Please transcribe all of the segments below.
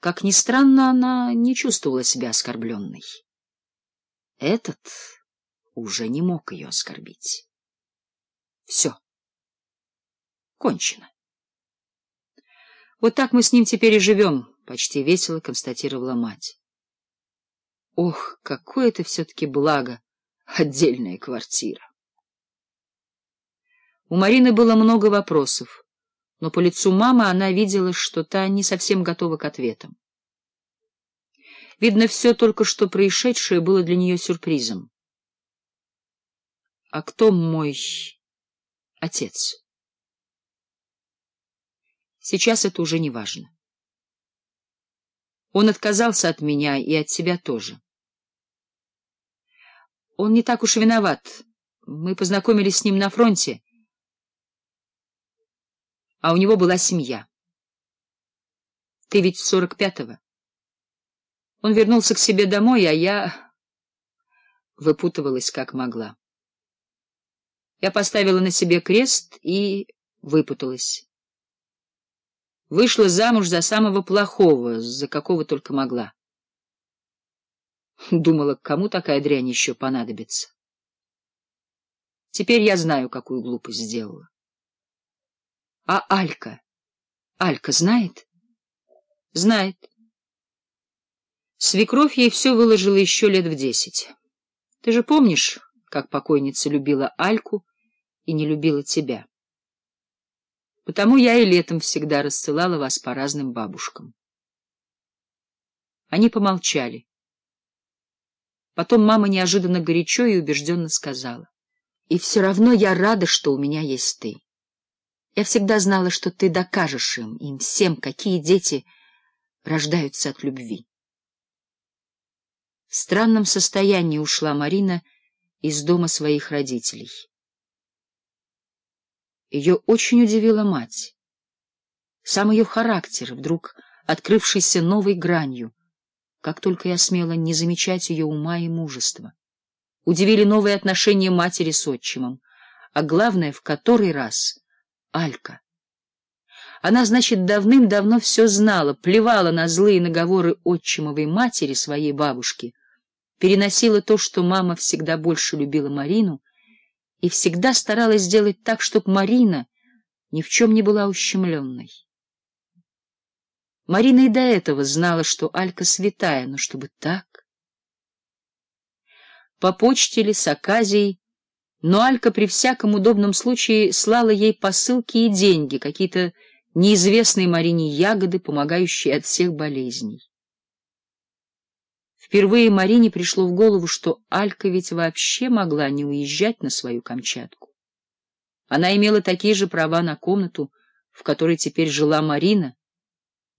Как ни странно, она не чувствовала себя оскорбленной. Этот уже не мог ее оскорбить. Все. Кончено. Вот так мы с ним теперь и живем, — почти весело констатировала мать. Ох, какое это все-таки благо, отдельная квартира. У Марины было много вопросов но по лицу мамы она видела, что та не совсем готова к ответам. Видно, все только что происшедшее было для нее сюрпризом. «А кто мой отец?» «Сейчас это уже не важно. Он отказался от меня и от себя тоже. Он не так уж виноват. Мы познакомились с ним на фронте» а у него была семья. Ты ведь сорок пятого. Он вернулся к себе домой, а я выпутывалась как могла. Я поставила на себе крест и выпуталась. Вышла замуж за самого плохого, за какого только могла. Думала, кому такая дрянь еще понадобится. Теперь я знаю, какую глупость сделала. А Алька? Алька знает? Знает. Свекровь ей все выложила еще лет в десять. Ты же помнишь, как покойница любила Альку и не любила тебя? Потому я и летом всегда рассылала вас по разным бабушкам. Они помолчали. Потом мама неожиданно горячо и убежденно сказала. — И все равно я рада, что у меня есть ты. Я всегда знала, что ты докажешь им, им всем, какие дети рождаются от любви. В странном состоянии ушла Марина из дома своих родителей. Ее очень удивила мать. Сам ее характер, вдруг открывшийся новой гранью, как только я смела не замечать ее ума и мужества. Удивили новые отношения матери с отчимом, а главное, в который раз — Алька. Она, значит, давным-давно все знала, плевала на злые наговоры отчимовой матери, своей бабушки, переносила то, что мама всегда больше любила Марину, и всегда старалась сделать так, чтобы Марина ни в чем не была ущемленной. Марина и до этого знала, что Алька святая, но чтобы так... По почте ли с Аказией но Алька при всяком удобном случае слала ей посылки и деньги, какие-то неизвестные Марине ягоды, помогающие от всех болезней. Впервые Марине пришло в голову, что Алька ведь вообще могла не уезжать на свою Камчатку. Она имела такие же права на комнату, в которой теперь жила Марина,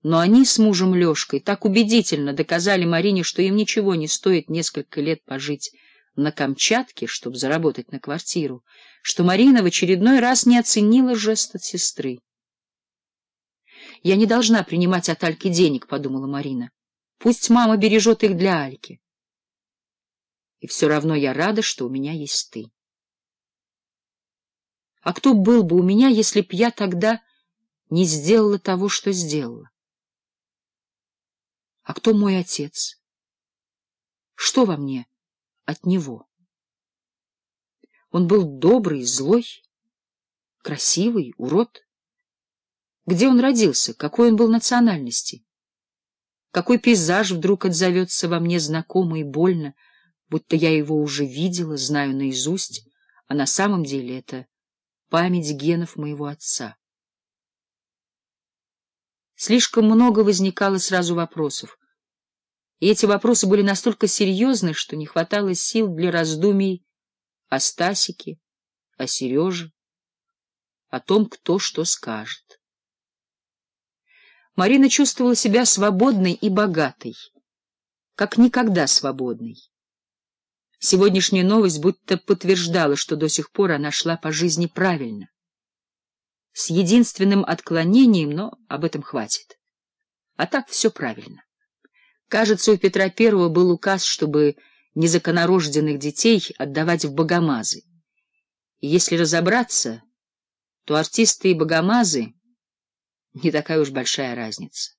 но они с мужем Лешкой так убедительно доказали Марине, что им ничего не стоит несколько лет пожить на Камчатке, чтобы заработать на квартиру, что Марина в очередной раз не оценила жест от сестры. «Я не должна принимать от Альки денег», — подумала Марина. «Пусть мама бережет их для Альки. И все равно я рада, что у меня есть ты». А кто был бы у меня, если б я тогда не сделала того, что сделала? А кто мой отец? Что во мне? от него. Он был добрый, злой, красивый, урод. Где он родился, какой он был национальности? Какой пейзаж вдруг отзовется во мне знакомо и больно, будто я его уже видела, знаю наизусть, а на самом деле это память генов моего отца. Слишком много возникало сразу вопросов и эти вопросы были настолько серьезны, что не хватало сил для раздумий о Стасике, о Сереже, о том, кто что скажет. Марина чувствовала себя свободной и богатой, как никогда свободной. Сегодняшняя новость будто подтверждала, что до сих пор она шла по жизни правильно. С единственным отклонением, но об этом хватит. А так все правильно. Кажется, у Петра I был указ, чтобы незаконорожденных детей отдавать в богомазы. И если разобраться, то артисты и богомазы — не такая уж большая разница.